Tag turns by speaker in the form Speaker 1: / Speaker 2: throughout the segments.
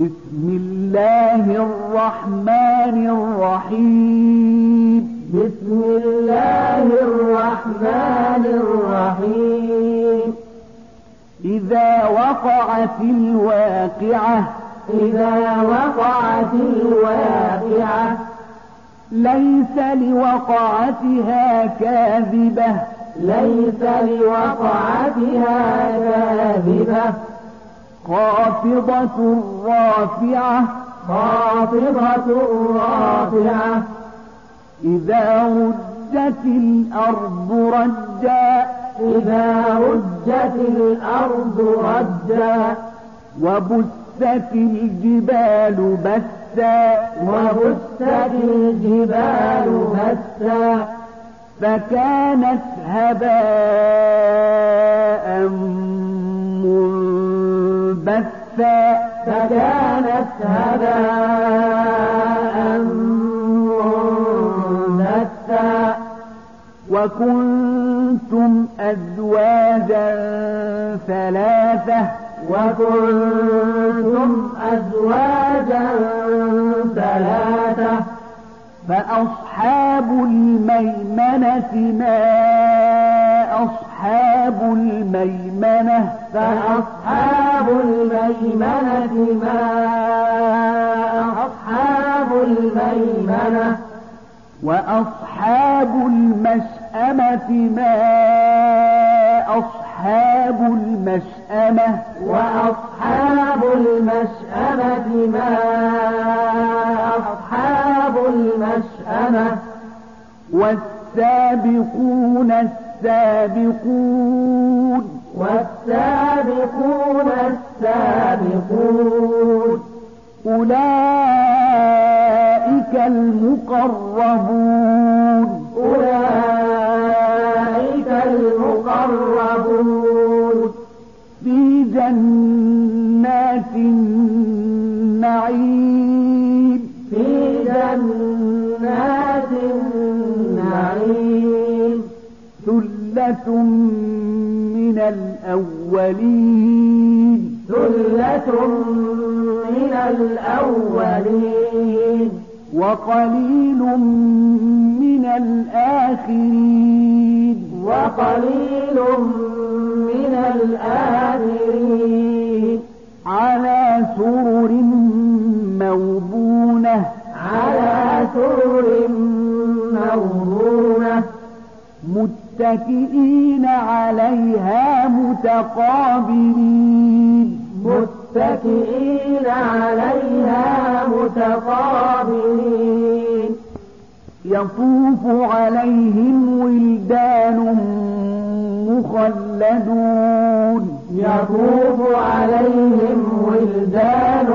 Speaker 1: بسم الله الرحمن الرحيم.
Speaker 2: بسم الله الرحمن الرحيم.
Speaker 1: إذا وقعت الواقعة
Speaker 2: إذا وقعت الواقعة
Speaker 1: ليس لوقعتها كاذبة.
Speaker 2: ليس لوقعتها كاذبة.
Speaker 1: خافضة رافعة.
Speaker 2: خافضة رافعة.
Speaker 1: إذا رجت الأرض رجا.
Speaker 2: إذا رجت الأرض رجا.
Speaker 1: وبست الجبال بسا.
Speaker 2: وبست الجبال بسا.
Speaker 1: فكانت هباء منبثا
Speaker 2: فكانت هباء منبثا
Speaker 1: وكنتم أزواجا ثلاثة.
Speaker 2: وكنتم أزواجا ثلاثة.
Speaker 1: فأصحاب الميمنة ما أصحاب الميمنة.
Speaker 2: فأصحاب الميمنة ما أصحاب الميمنة؟
Speaker 1: وأصحاب المشأمة ما أصحاب المشأمة
Speaker 2: وأصحاب المشأمة ما أصحاب المشأمة
Speaker 1: والسابقون السابقون
Speaker 2: والسابقون السابقون.
Speaker 1: أولئك المقربون. الأولين.
Speaker 2: ثلة من الأولين.
Speaker 1: وقليل من الآخرين.
Speaker 2: وقليل من الآخرين.
Speaker 1: على سرر موضونة.
Speaker 2: على سرر موضونة.
Speaker 1: متكئين عليها متقابلين.
Speaker 2: متكئين عليها متقابلين.
Speaker 1: يطوف عليهم ولدان مخلدون.
Speaker 2: يطوف عليهم ولدان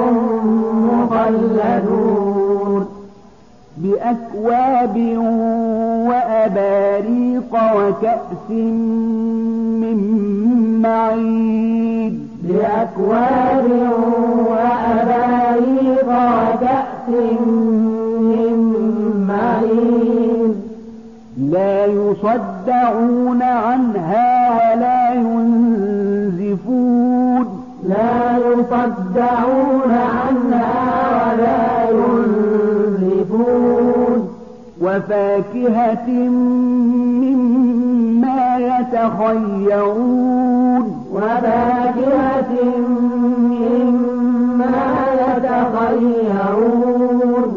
Speaker 2: مخلدون.
Speaker 1: بأكواب وأباريق وكأس من معين
Speaker 2: بأكواب وأباريق وكأس من معين
Speaker 1: لا يصدعون عنها ولا ينزفون
Speaker 2: لا يصدعون عنها ولا ينزفون
Speaker 1: وفاكهة مما يتخيرون.
Speaker 2: وفاكهة مما يتخيرون.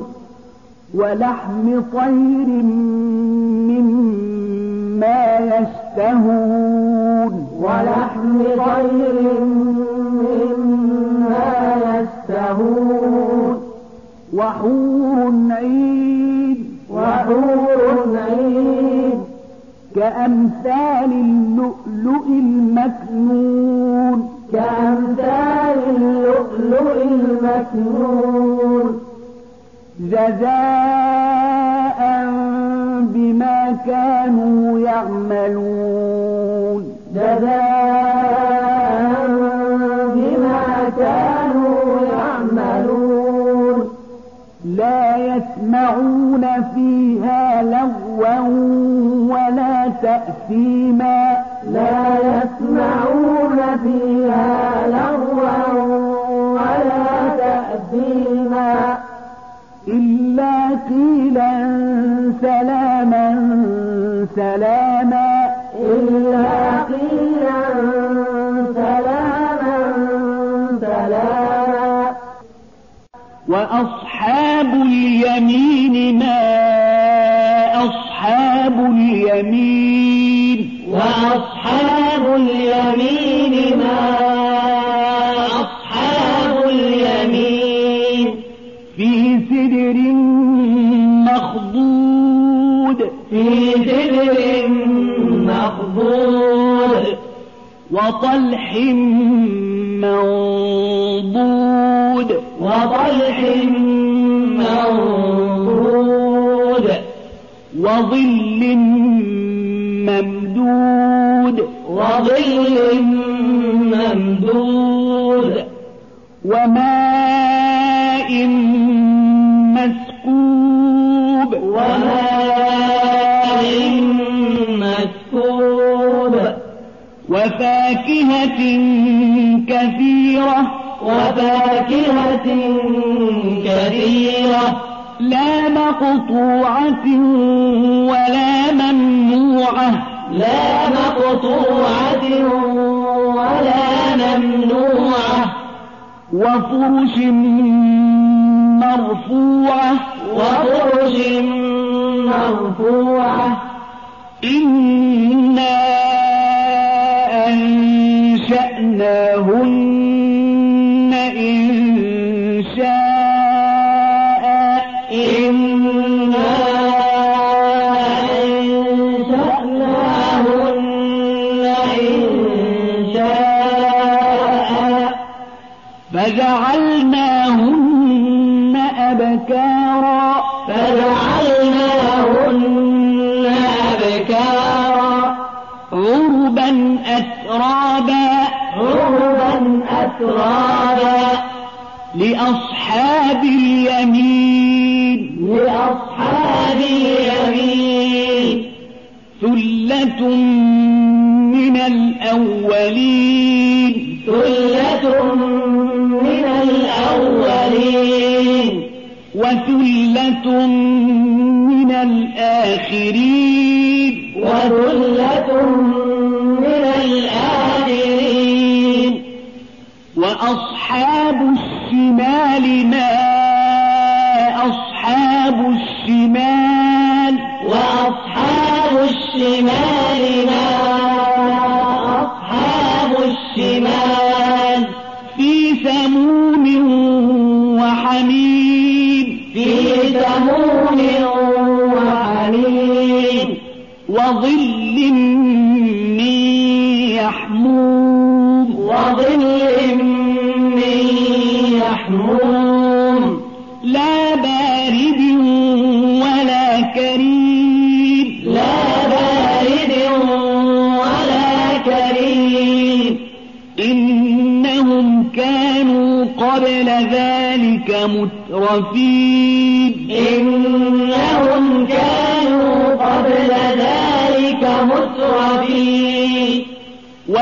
Speaker 1: ولحم طير مما يشتهون.
Speaker 2: ولحم طير مما يشتهون.
Speaker 1: وحور عين.
Speaker 2: وحور
Speaker 1: كأمثال اللؤلؤ المكنون.
Speaker 2: كأمثال اللؤلؤ المكنون.
Speaker 1: جزاء بما كانوا يعملون.
Speaker 2: جزاء
Speaker 1: لا يسمعون فيها لغوا ولا تأثيما.
Speaker 2: لا يسمعون فيها لغوا ولا تأثيما.
Speaker 1: إلا قيلا سلاما سلاما.
Speaker 2: إلا قيلا سلاما سلاما.
Speaker 1: وأصحاب اليمين ما أصحاب اليمين؟
Speaker 2: وأصحاب اليمين ما أصحاب اليمين؟
Speaker 1: في سدر مخضود.
Speaker 2: في سدر مخضود.
Speaker 1: وطلح منضود.
Speaker 2: وطلح منضود
Speaker 1: وظل ممدود.
Speaker 2: وظل ممدود.
Speaker 1: وماء مسكوب.
Speaker 2: وماء مسكوب.
Speaker 1: وفاكهة كثيرة.
Speaker 2: وفاكهة كثيرة.
Speaker 1: لا مقطوعة ولا ممنوعة.
Speaker 2: لا مقطوعة ولا ممنوعة.
Speaker 1: وفرش مرفوعة.
Speaker 2: وفرش مرفوعة.
Speaker 1: إنا أنشأناهن فجعلناهن أبكارا.
Speaker 2: فجعلناهن أبكارا.
Speaker 1: عربا أترابا.
Speaker 2: عربا أترابا.
Speaker 1: لأصحاب اليمين.
Speaker 2: لأصحاب اليمين.
Speaker 1: ثلة من الأولين. وثلة من الآخرين.
Speaker 2: وثلة من الآخرين.
Speaker 1: وأصحاب الشمال ما يحموم.
Speaker 2: وظل من يحموم.
Speaker 1: لا بارد ولا كريم.
Speaker 2: لا بارد ولا كريم.
Speaker 1: إنهم كانوا قبل ذلك مترفين.
Speaker 2: إنهم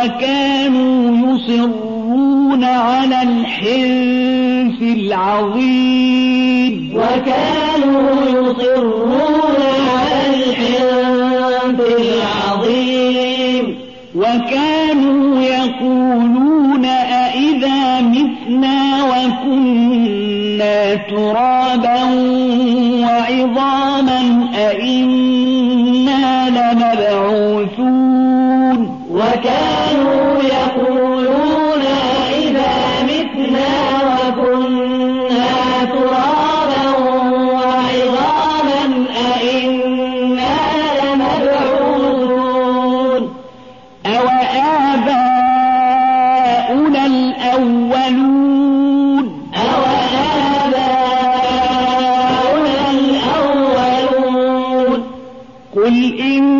Speaker 1: وكانوا يصرون على الحنث العظيم.
Speaker 2: وكانوا يصرون على الحنث العظيم.
Speaker 1: وكانوا يقولون أئذا متنا وكنا ترابا. قل إن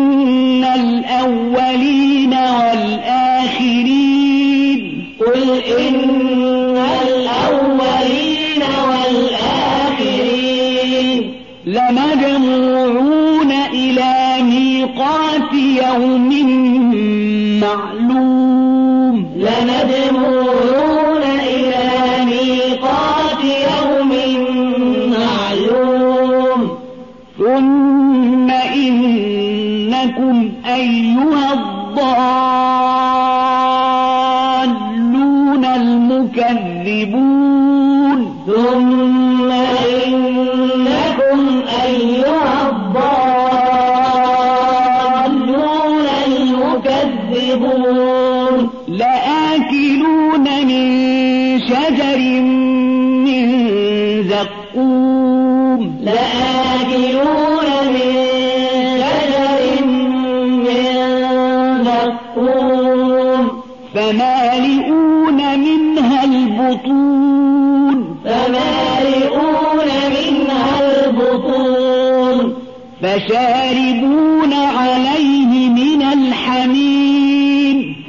Speaker 1: تكذبون
Speaker 2: ثم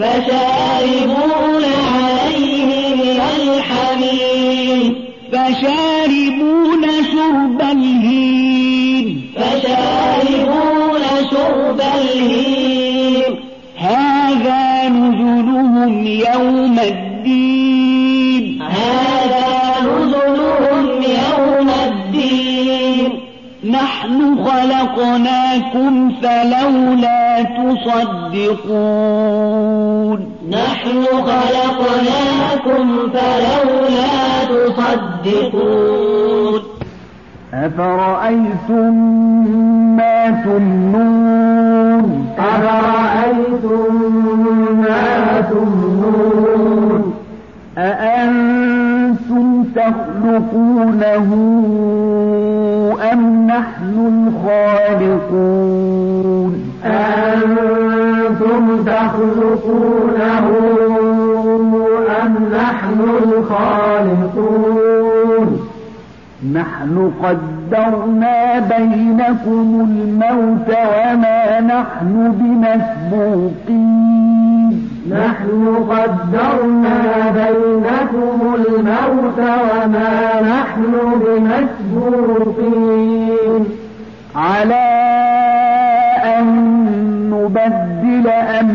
Speaker 1: فشاربون عليه من الحميم.
Speaker 2: فشاربون
Speaker 1: شرب الهيم.
Speaker 2: فشاربون شرب الهيم.
Speaker 1: هذا نزلهم يوم الدين.
Speaker 2: هذا نزلهم يوم الدين.
Speaker 1: نحن خلقناكم فلولا تصدقون.
Speaker 2: نحن خلقناكم فلولا تصدقون.
Speaker 1: أفرأيتم ما تمنون تخلقونه أم نحن الخالقون؟
Speaker 2: نحن
Speaker 1: قدرنا بينكم الموت وما نحن بمسبوقين.
Speaker 2: نحن قدرنا بينكم الموت وما نحن بمسبوقين.
Speaker 1: على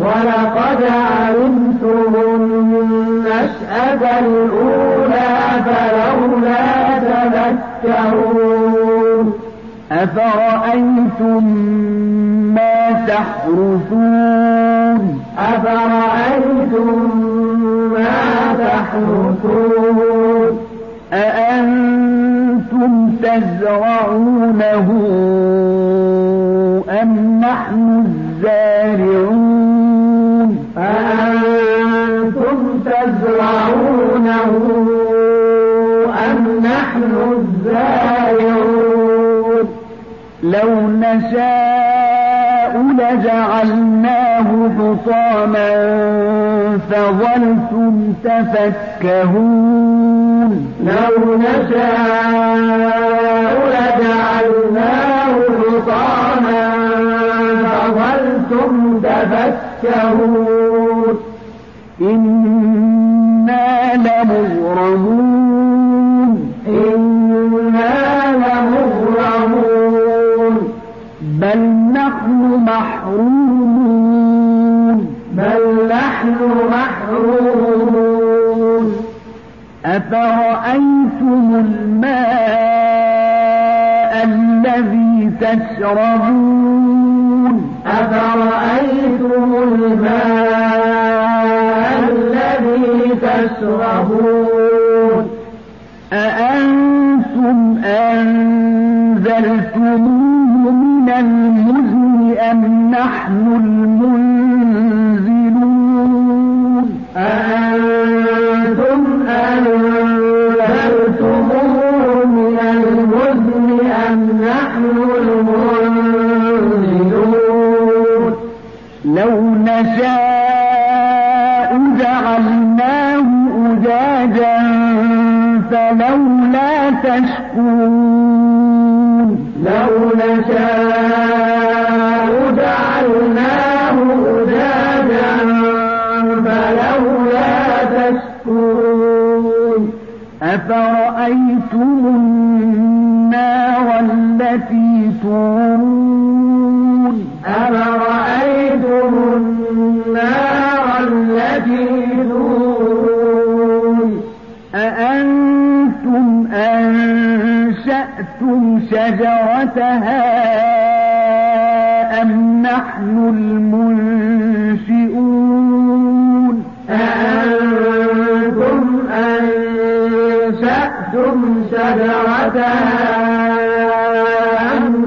Speaker 2: ولقد علمتم النشأة الأولى فلولا تذكرون.
Speaker 1: أفرأيتم ما تحرثون؟
Speaker 2: أفرأيتم ما تحرثون؟
Speaker 1: أأنتم تزرعونه؟ لو نشاء لجعلناه حطاما فظلتم تفكهون.
Speaker 2: لو نشاء لجعلناه حطاما فظلتم تفكهون.
Speaker 1: إنا لمغرمون. نحن محرومون.
Speaker 2: بل نحن محرومون.
Speaker 1: أفرأيتم الماء الذي تشربون؟
Speaker 2: أفرأيتم الماء الذي تشربون؟
Speaker 1: أأنتم أنزلتموه نحن المنزلون.
Speaker 2: أأنتم أنزلتموه من المزن أم نحن المنزلون.
Speaker 1: لو نشاء جعلناه أجاجا فلولا تشكرون
Speaker 2: لو نشاء
Speaker 1: أفرأيتم النار التي تورون؟
Speaker 2: أفرأيتم النار التي تورون؟
Speaker 1: أأنتم أنشأتم شجرتها أم نحن المنشئون؟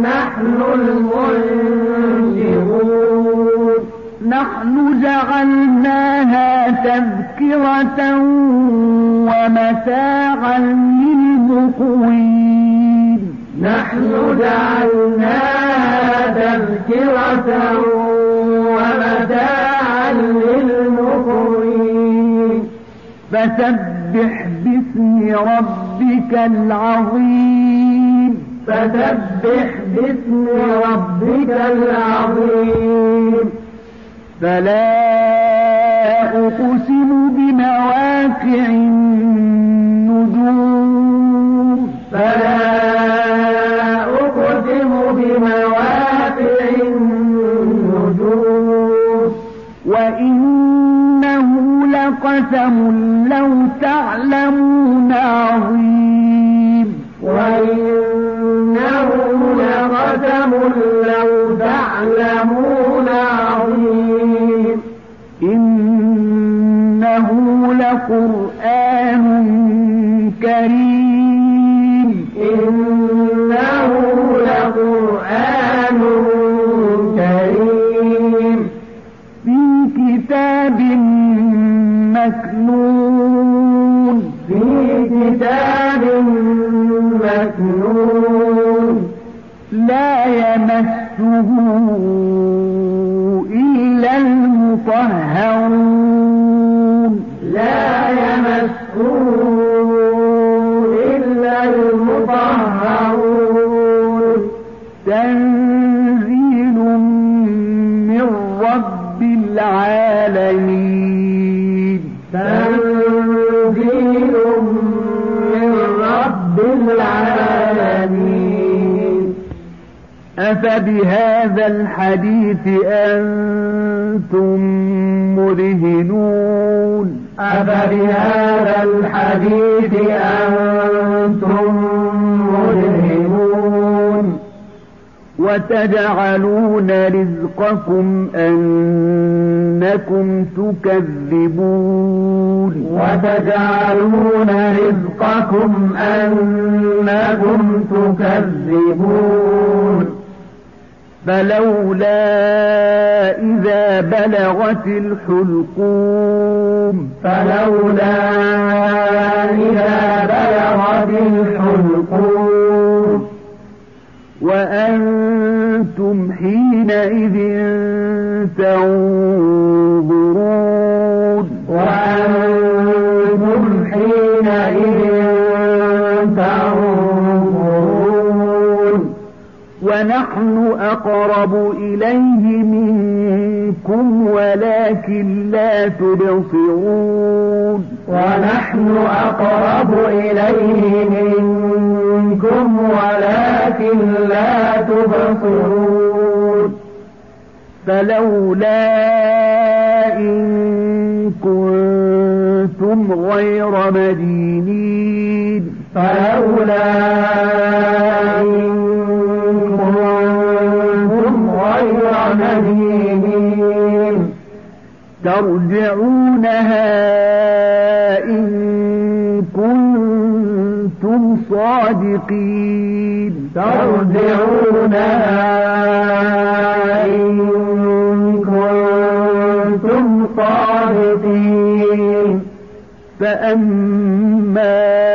Speaker 2: نحن المنشئون.
Speaker 1: نحن جعلناها تذكرة ومتاعا للمقوين.
Speaker 2: نحن جعلناها تذكرة ومتاعا للمقوين.
Speaker 1: فسبح باسم ربك العظيم.
Speaker 2: فسبح باسم ربك العظيم.
Speaker 1: فلا أقسم بمواقع النجوم.
Speaker 2: فلا أقسم بمواقع النجوم.
Speaker 1: وإنه لقسم لو تعلمون عظيم. لقرآن كريم. تنزيل من رب العالمين. أفبهذا الحديث أنتم مدهنون.
Speaker 2: أفبهذا الحديث أنتم مدهنون.
Speaker 1: وتجعلون رزقكم أنكم تكذبون.
Speaker 2: وتجعلون رزقكم أنكم تكذبون.
Speaker 1: فلولا إذا بلغت الحلقوم.
Speaker 2: فلولا إذا بلغت الحلقوم.
Speaker 1: وأنتم حينئذ تنظرون.
Speaker 2: وأنتم
Speaker 1: ونحن أقرب إليه منكم ولكن لا تبصرون.
Speaker 2: ونحن أقرب إليه منكم ولكن لا تبصرون.
Speaker 1: فلولا إن كنتم غير مدينين.
Speaker 2: فلولا مدينين
Speaker 1: ترجعونها إن كنتم صادقين.
Speaker 2: ترجعونها إن كنتم صادقين.
Speaker 1: فأما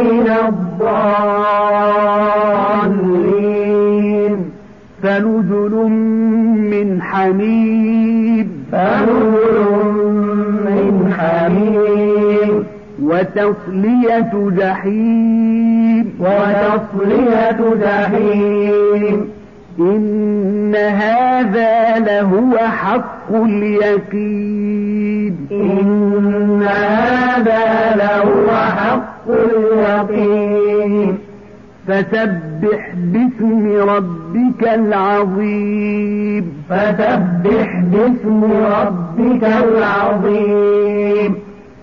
Speaker 2: الضالين.
Speaker 1: فنزل من حميد.
Speaker 2: فنزل من حميم
Speaker 1: وتصلية جحيم.
Speaker 2: وتصلية جحيم.
Speaker 1: إن هذا لهو حق اليقين.
Speaker 2: إن هذا لهو حق اليقين
Speaker 1: فسبح باسم ربك العظيم.
Speaker 2: فسبح باسم ربك العظيم.